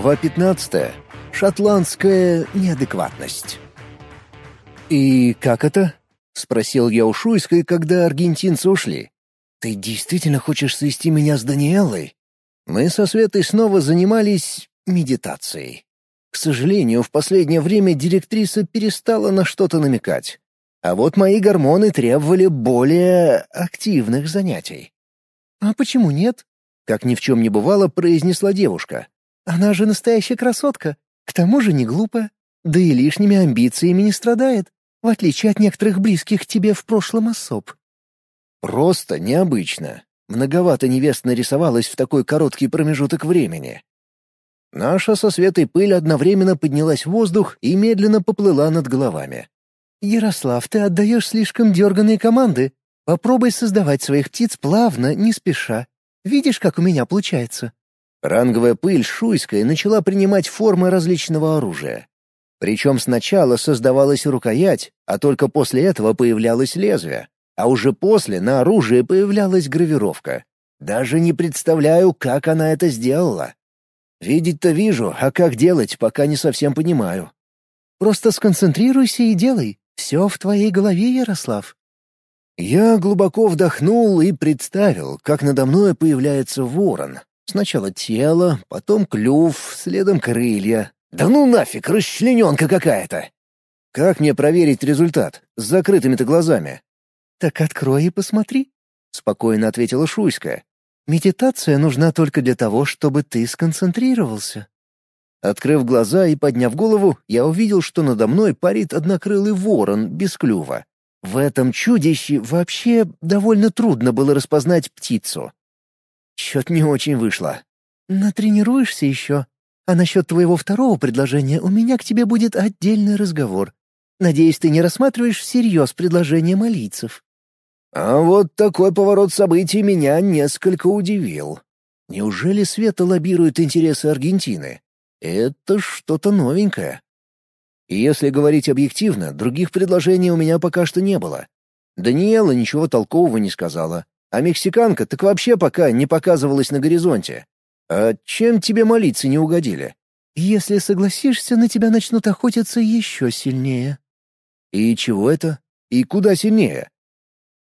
Глава 15. Шотландская неадекватность. «И как это?» — спросил я у Шуйской, когда аргентинцы ушли. «Ты действительно хочешь свести меня с Даниэлой?» Мы со Светой снова занимались медитацией. К сожалению, в последнее время директриса перестала на что-то намекать. А вот мои гормоны требовали более активных занятий. «А почему нет?» — как ни в чем не бывало, произнесла девушка. «Она же настоящая красотка, к тому же не глупая, да и лишними амбициями не страдает, в отличие от некоторых близких тебе в прошлом особ». «Просто необычно. Многовато невест нарисовалось в такой короткий промежуток времени. Наша со светой пыль одновременно поднялась в воздух и медленно поплыла над головами. «Ярослав, ты отдаешь слишком дерганные команды. Попробуй создавать своих птиц плавно, не спеша. Видишь, как у меня получается?» Ранговая пыль шуйская начала принимать формы различного оружия. Причем сначала создавалась рукоять, а только после этого появлялось лезвие а уже после на оружии появлялась гравировка. Даже не представляю, как она это сделала. Видеть-то вижу, а как делать, пока не совсем понимаю. Просто сконцентрируйся и делай. Все в твоей голове, Ярослав. Я глубоко вдохнул и представил, как надо мной появляется ворон. Сначала тело, потом клюв, следом крылья. Да ну нафиг, расчлененка какая-то! Как мне проверить результат? С закрытыми-то глазами. «Так открой и посмотри», — спокойно ответила Шуйская. «Медитация нужна только для того, чтобы ты сконцентрировался». Открыв глаза и подняв голову, я увидел, что надо мной парит однокрылый ворон без клюва. В этом чудище вообще довольно трудно было распознать птицу. Чё-то не очень вышло. «Натренируешься еще? А насчет твоего второго предложения у меня к тебе будет отдельный разговор. Надеюсь, ты не рассматриваешь всерьез предложение молиться. А вот такой поворот событий меня несколько удивил. Неужели Света лоббирует интересы Аргентины? Это что-то новенькое. И если говорить объективно, других предложений у меня пока что не было. Даниэла ничего толкового не сказала, а мексиканка так вообще пока не показывалась на горизонте. А чем тебе молиться не угодили? Если согласишься, на тебя начнут охотиться еще сильнее. И чего это? И куда сильнее?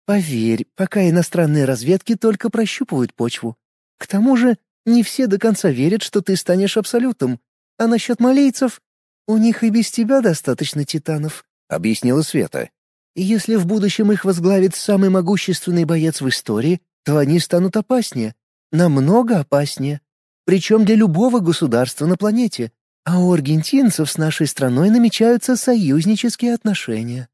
Поверь, пока иностранные разведки только прощупывают почву. К тому же, не все до конца верят, что ты станешь абсолютом. А насчет малейцев, у них и без тебя достаточно титанов», — объяснила Света. «Если в будущем их возглавит самый могущественный боец в истории, то они станут опаснее, намного опаснее, причем для любого государства на планете. А у аргентинцев с нашей страной намечаются союзнические отношения.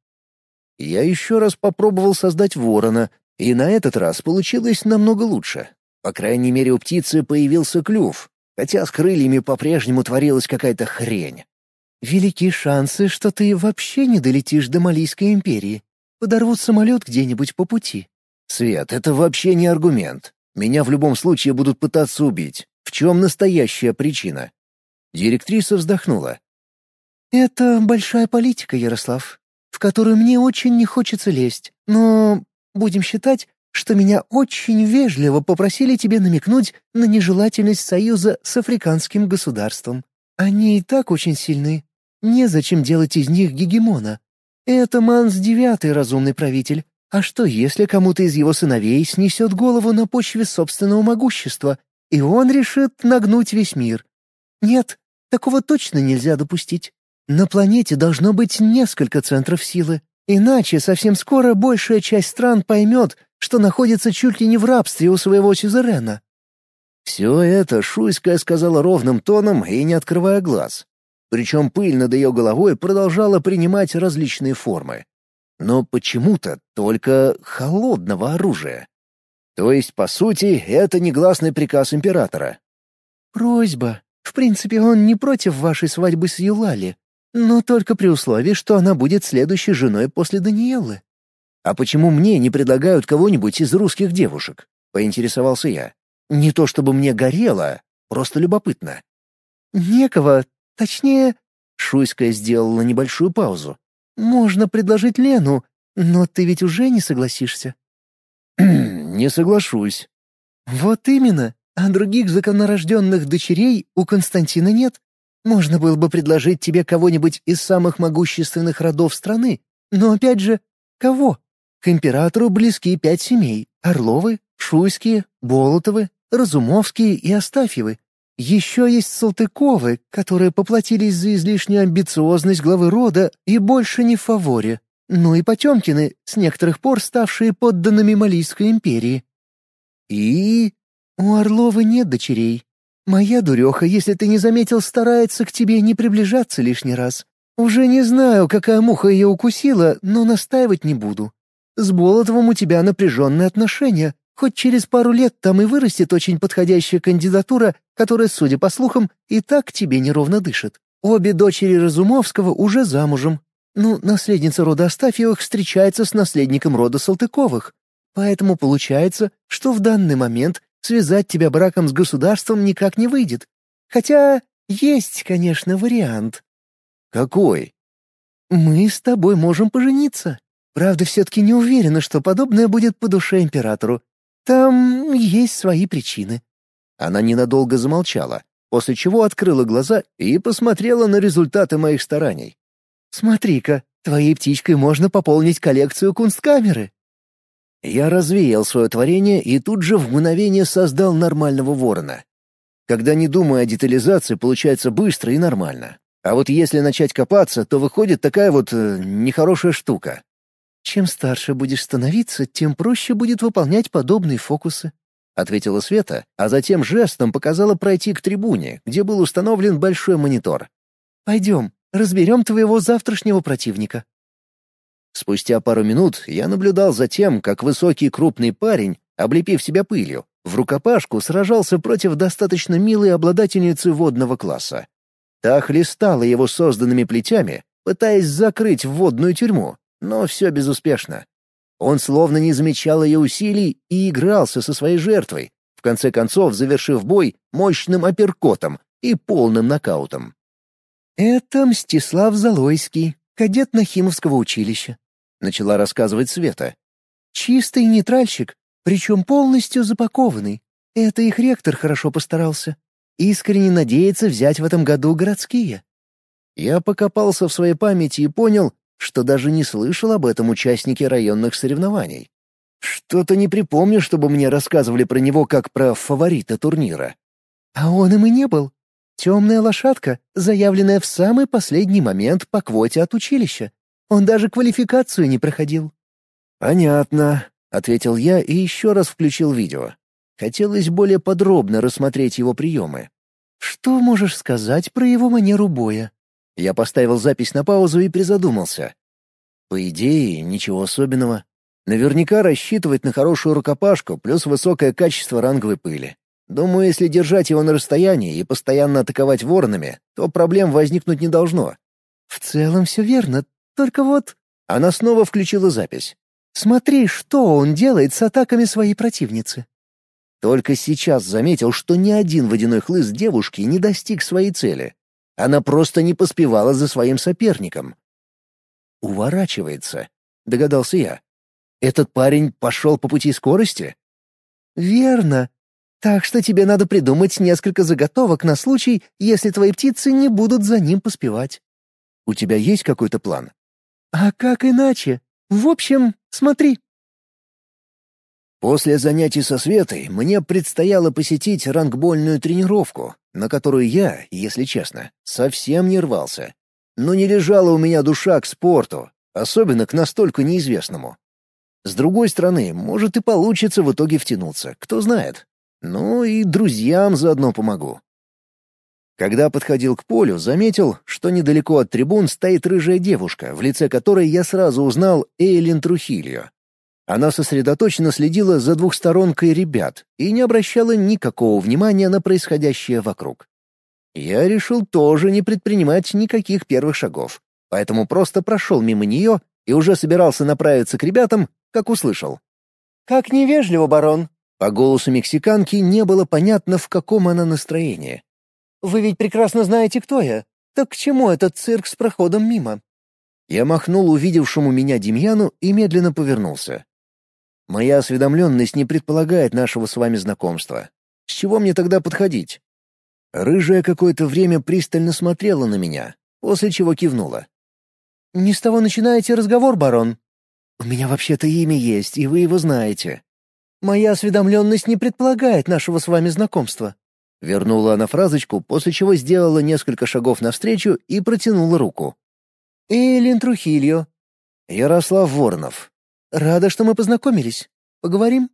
Я еще раз попробовал создать ворона, и на этот раз получилось намного лучше. По крайней мере, у птицы появился клюв, хотя с крыльями по-прежнему творилась какая-то хрень. «Велики шансы, что ты вообще не долетишь до Малийской империи. Подорвут самолет где-нибудь по пути». «Свет, это вообще не аргумент. Меня в любом случае будут пытаться убить. В чем настоящая причина?» Директриса вздохнула. «Это большая политика, Ярослав в которую мне очень не хочется лезть, но будем считать, что меня очень вежливо попросили тебе намекнуть на нежелательность союза с африканским государством. Они и так очень сильны. Незачем делать из них гегемона. Это Манс девятый разумный правитель. А что, если кому-то из его сыновей снесет голову на почве собственного могущества, и он решит нагнуть весь мир? Нет, такого точно нельзя допустить. На планете должно быть несколько центров силы, иначе совсем скоро большая часть стран поймет, что находится чуть ли не в рабстве у своего сюзерена. Все это Шуйская сказала ровным тоном и не открывая глаз. Причем пыль над ее головой продолжала принимать различные формы. Но почему-то только холодного оружия. То есть, по сути, это негласный приказ императора. «Просьба. В принципе, он не против вашей свадьбы с Юлали. Но только при условии, что она будет следующей женой после Даниэлы. А почему мне не предлагают кого-нибудь из русских девушек? Поинтересовался я. Не то чтобы мне горело, просто любопытно. Некого, точнее, Шуйская сделала небольшую паузу. Можно предложить Лену, но ты ведь уже не согласишься. не соглашусь. Вот именно. а других законорожденных дочерей у Константина нет. Можно было бы предложить тебе кого-нибудь из самых могущественных родов страны, но опять же, кого? К императору близки пять семей — Орловы, Шуйские, Болотовы, Разумовские и Астафьевы. Еще есть Салтыковы, которые поплатились за излишнюю амбициозность главы рода и больше не в фаворе. Ну и Потемкины, с некоторых пор ставшие подданными Малийской империи. И... У Орловы нет дочерей. Моя дуреха, если ты не заметил, старается к тебе не приближаться лишний раз. Уже не знаю, какая муха ее укусила, но настаивать не буду. С Болотовым у тебя напряженные отношения, хоть через пару лет там и вырастет очень подходящая кандидатура, которая, судя по слухам, и так тебе неровно дышит. Обе дочери Разумовского уже замужем. Ну, наследница рода Астафьевых встречается с наследником рода Салтыковых. Поэтому получается, что в данный момент связать тебя браком с государством никак не выйдет. Хотя есть, конечно, вариант. Какой? Мы с тобой можем пожениться. Правда, все-таки не уверена, что подобное будет по душе императору. Там есть свои причины. Она ненадолго замолчала, после чего открыла глаза и посмотрела на результаты моих стараний. «Смотри-ка, твоей птичкой можно пополнить коллекцию кунсткамеры». Я развеял свое творение и тут же в мгновение создал нормального ворона. Когда не думаю о детализации, получается быстро и нормально. А вот если начать копаться, то выходит такая вот э, нехорошая штука. «Чем старше будешь становиться, тем проще будет выполнять подобные фокусы», — ответила Света, а затем жестом показала пройти к трибуне, где был установлен большой монитор. «Пойдем, разберем твоего завтрашнего противника». Спустя пару минут я наблюдал за тем, как высокий крупный парень, облепив себя пылью, в рукопашку сражался против достаточно милой обладательницы водного класса. Та хлестала его созданными плетями, пытаясь закрыть водную тюрьму, но все безуспешно. Он словно не замечал ее усилий и игрался со своей жертвой, в конце концов завершив бой мощным апперкотом и полным нокаутом. «Это Мстислав Залойский, кадет Нахимовского училища. — начала рассказывать Света. «Чистый нейтральщик, причем полностью запакованный. Это их ректор хорошо постарался. Искренне надеется взять в этом году городские». Я покопался в своей памяти и понял, что даже не слышал об этом участнике районных соревнований. Что-то не припомню, чтобы мне рассказывали про него как про фаворита турнира. А он им и не был. Темная лошадка, заявленная в самый последний момент по квоте от училища. Он даже квалификацию не проходил». «Понятно», — ответил я и еще раз включил видео. Хотелось более подробно рассмотреть его приемы. «Что можешь сказать про его манеру боя?» Я поставил запись на паузу и призадумался. По идее, ничего особенного. Наверняка рассчитывать на хорошую рукопашку плюс высокое качество ранговой пыли. Думаю, если держать его на расстоянии и постоянно атаковать воронами, то проблем возникнуть не должно. «В целом все верно, только вот...» Она снова включила запись. «Смотри, что он делает с атаками своей противницы». Только сейчас заметил, что ни один водяной хлыст девушки не достиг своей цели. Она просто не поспевала за своим соперником. «Уворачивается», — догадался я. «Этот парень пошел по пути скорости?» «Верно. Так что тебе надо придумать несколько заготовок на случай, если твои птицы не будут за ним поспевать». «У тебя есть какой-то план?» А как иначе? В общем, смотри. После занятий со Светой мне предстояло посетить рангбольную тренировку, на которую я, если честно, совсем не рвался. Но не лежала у меня душа к спорту, особенно к настолько неизвестному. С другой стороны, может и получится в итоге втянуться, кто знает. Ну и друзьям заодно помогу. Когда подходил к полю, заметил, что недалеко от трибун стоит рыжая девушка, в лице которой я сразу узнал Эйлин Трухильо. Она сосредоточенно следила за двухсторонкой ребят и не обращала никакого внимания на происходящее вокруг. Я решил тоже не предпринимать никаких первых шагов, поэтому просто прошел мимо нее и уже собирался направиться к ребятам, как услышал. «Как невежливо, барон!» По голосу мексиканки не было понятно, в каком она настроении. Вы ведь прекрасно знаете, кто я. Так к чему этот цирк с проходом мимо?» Я махнул увидевшему меня Демьяну и медленно повернулся. «Моя осведомленность не предполагает нашего с вами знакомства. С чего мне тогда подходить? Рыжая какое-то время пристально смотрела на меня, после чего кивнула. «Не с того начинаете разговор, барон?» «У меня вообще-то имя есть, и вы его знаете. Моя осведомленность не предполагает нашего с вами знакомства». Вернула она фразочку, после чего сделала несколько шагов навстречу и протянула руку. «Эйлин Трухильо». «Ярослав Воронов». «Рада, что мы познакомились. Поговорим?»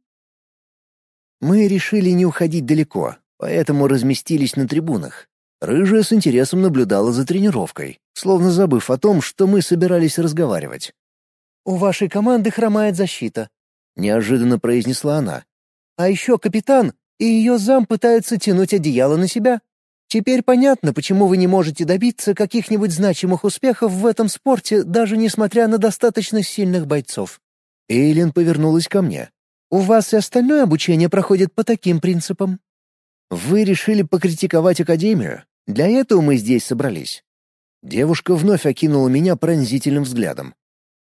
Мы решили не уходить далеко, поэтому разместились на трибунах. Рыжая с интересом наблюдала за тренировкой, словно забыв о том, что мы собирались разговаривать. «У вашей команды хромает защита», — неожиданно произнесла она. «А еще капитан и ее зам пытаются тянуть одеяло на себя. Теперь понятно, почему вы не можете добиться каких-нибудь значимых успехов в этом спорте, даже несмотря на достаточно сильных бойцов». Эйлин повернулась ко мне. «У вас и остальное обучение проходит по таким принципам». «Вы решили покритиковать Академию? Для этого мы здесь собрались». Девушка вновь окинула меня пронзительным взглядом.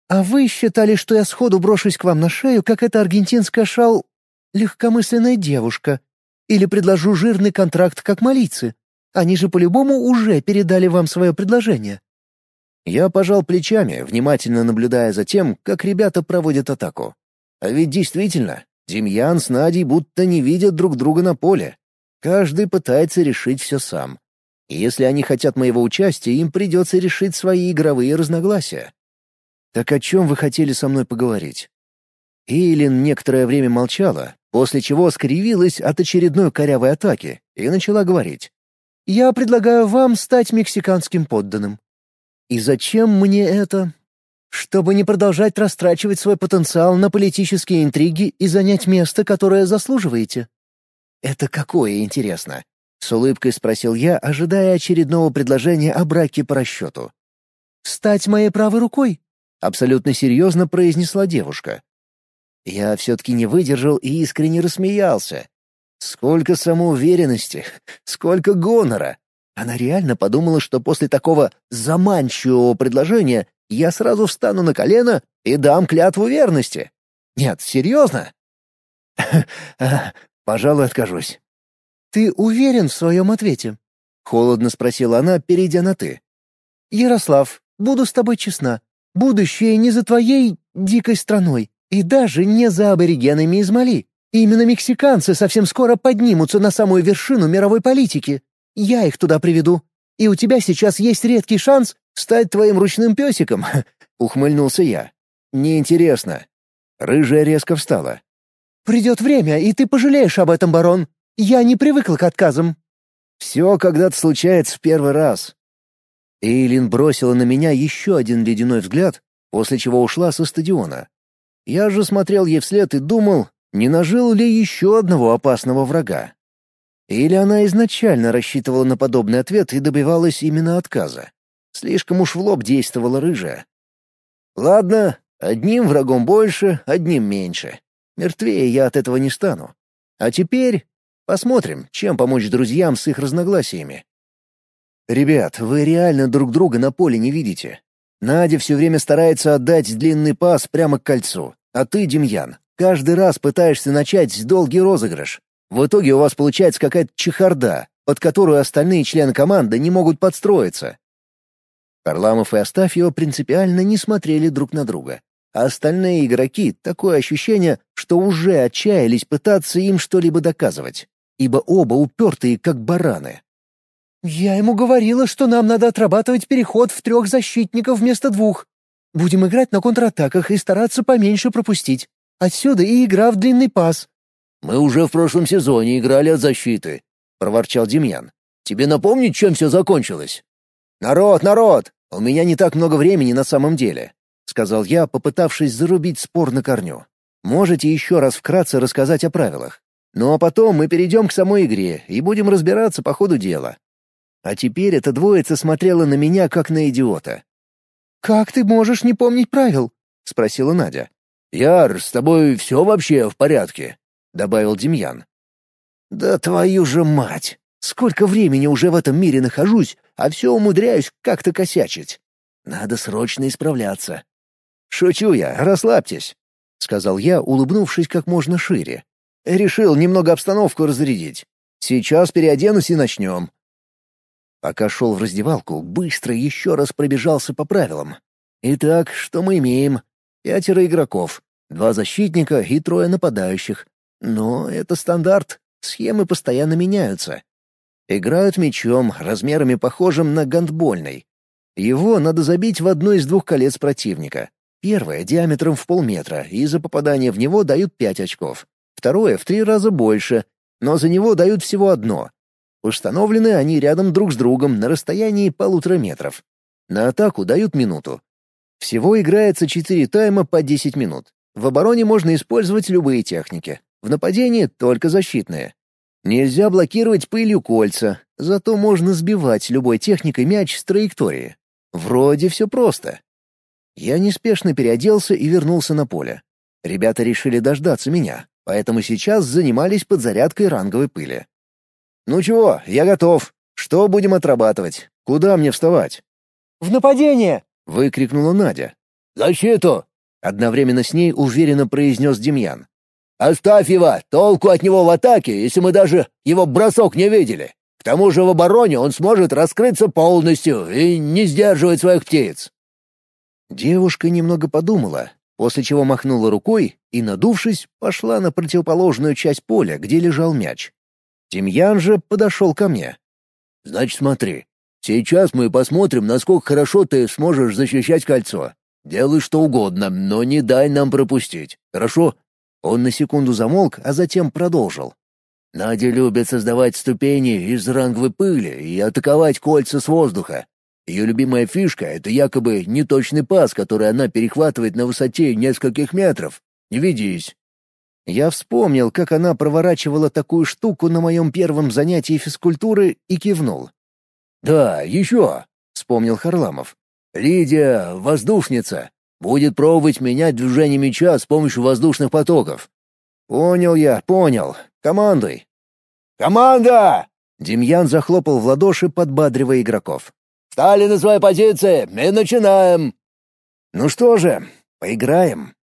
«А вы считали, что я сходу брошусь к вам на шею, как эта аргентинская шал... легкомысленная девушка? Или предложу жирный контракт, как молиться? Они же по-любому уже передали вам свое предложение». Я пожал плечами, внимательно наблюдая за тем, как ребята проводят атаку. А ведь действительно, Демьян с Надей будто не видят друг друга на поле. Каждый пытается решить все сам. И если они хотят моего участия, им придется решить свои игровые разногласия. «Так о чем вы хотели со мной поговорить?» Эйлин некоторое время молчала, после чего скривилась от очередной корявой атаки и начала говорить. «Я предлагаю вам стать мексиканским подданным. И зачем мне это? Чтобы не продолжать растрачивать свой потенциал на политические интриги и занять место, которое заслуживаете». «Это какое, интересно?» — с улыбкой спросил я, ожидая очередного предложения о браке по расчету. «Стать моей правой рукой?» — абсолютно серьезно произнесла девушка. Я все-таки не выдержал и искренне рассмеялся. Сколько самоуверенности, сколько гонора. Она реально подумала, что после такого заманчивого предложения я сразу встану на колено и дам клятву верности. Нет, серьезно? Пожалуй, откажусь. «Ты уверен в своем ответе?» — холодно спросила она, перейдя на «ты». «Ярослав, буду с тобой честна. Будущее не за твоей дикой страной и даже не за аборигенами из Мали. Именно мексиканцы совсем скоро поднимутся на самую вершину мировой политики. Я их туда приведу. И у тебя сейчас есть редкий шанс стать твоим ручным песиком», — ухмыльнулся я. «Неинтересно». Рыжая резко встала. «Придет время, и ты пожалеешь об этом, барон. Я не привыкла к отказам». «Все когда-то случается в первый раз». Эйлин бросила на меня еще один ледяной взгляд, после чего ушла со стадиона. Я же смотрел ей вслед и думал, не нажил ли еще одного опасного врага. Или она изначально рассчитывала на подобный ответ и добивалась именно отказа. Слишком уж в лоб действовала рыжая. Ладно, одним врагом больше, одним меньше. Мертвее я от этого не стану. А теперь посмотрим, чем помочь друзьям с их разногласиями. Ребят, вы реально друг друга на поле не видите. Надя все время старается отдать длинный пас прямо к кольцу, а ты, Демьян, каждый раз пытаешься начать долгий розыгрыш, в итоге у вас получается какая-то чехарда, под которую остальные члены команды не могут подстроиться. Харламов и Астафьева принципиально не смотрели друг на друга. А остальные игроки — такое ощущение, что уже отчаялись пытаться им что-либо доказывать, ибо оба упертые, как бараны. «Я ему говорила, что нам надо отрабатывать переход в трех защитников вместо двух. Будем играть на контратаках и стараться поменьше пропустить. Отсюда и игра в длинный пас. «Мы уже в прошлом сезоне играли от защиты», — проворчал Демьян. «Тебе напомнить, чем все закончилось?» «Народ, народ! У меня не так много времени на самом деле», — сказал я, попытавшись зарубить спор на корню. «Можете еще раз вкратце рассказать о правилах? Ну а потом мы перейдем к самой игре и будем разбираться по ходу дела». А теперь эта двоица смотрела на меня, как на идиота. «Как ты можешь не помнить правил?» — спросила Надя. «Яр, с тобой все вообще в порядке?» — добавил Демьян. «Да твою же мать! Сколько времени уже в этом мире нахожусь, а все умудряюсь как-то косячить. Надо срочно исправляться». «Шучу я, расслабьтесь», — сказал я, улыбнувшись как можно шире. «Решил немного обстановку разрядить. Сейчас переоденусь и начнем». Пока шел в раздевалку, быстро еще раз пробежался по правилам. Итак, что мы имеем? Пятеро игроков, два защитника и трое нападающих. Но это стандарт, схемы постоянно меняются. Играют мячом, размерами похожим на гандбольный. Его надо забить в одно из двух колец противника. Первое — диаметром в полметра, и за попадание в него дают пять очков. Второе — в три раза больше, но за него дают всего одно. Установлены они рядом друг с другом на расстоянии полутора метров. На атаку дают минуту. Всего играется четыре тайма по 10 минут. В обороне можно использовать любые техники. В нападении только защитные. Нельзя блокировать пылью кольца, зато можно сбивать любой техникой мяч с траектории. Вроде все просто. Я неспешно переоделся и вернулся на поле. Ребята решили дождаться меня, поэтому сейчас занимались подзарядкой ранговой пыли. «Ну чего, я готов. Что будем отрабатывать? Куда мне вставать?» «В нападение!» — выкрикнула Надя. «Защиту!» — одновременно с ней уверенно произнес Демьян. «Оставь его! Толку от него в атаке, если мы даже его бросок не видели. К тому же в обороне он сможет раскрыться полностью и не сдерживать своих птиц». Девушка немного подумала, после чего махнула рукой и, надувшись, пошла на противоположную часть поля, где лежал мяч. Демьян же подошел ко мне. «Значит, смотри. Сейчас мы посмотрим, насколько хорошо ты сможешь защищать кольцо. Делай что угодно, но не дай нам пропустить. Хорошо?» Он на секунду замолк, а затем продолжил. «Надя любит создавать ступени из ранговой пыли и атаковать кольца с воздуха. Ее любимая фишка — это якобы неточный пас, который она перехватывает на высоте нескольких метров. Не ведись. Я вспомнил, как она проворачивала такую штуку на моем первом занятии физкультуры и кивнул. «Да, еще», — вспомнил Харламов. «Лидия — воздушница. Будет пробовать менять движение мяча с помощью воздушных потоков». «Понял я, понял. Командуй». «Команда!» Демьян захлопал в ладоши, подбадривая игроков. «Стали на свои позиции и начинаем!» «Ну что же, поиграем».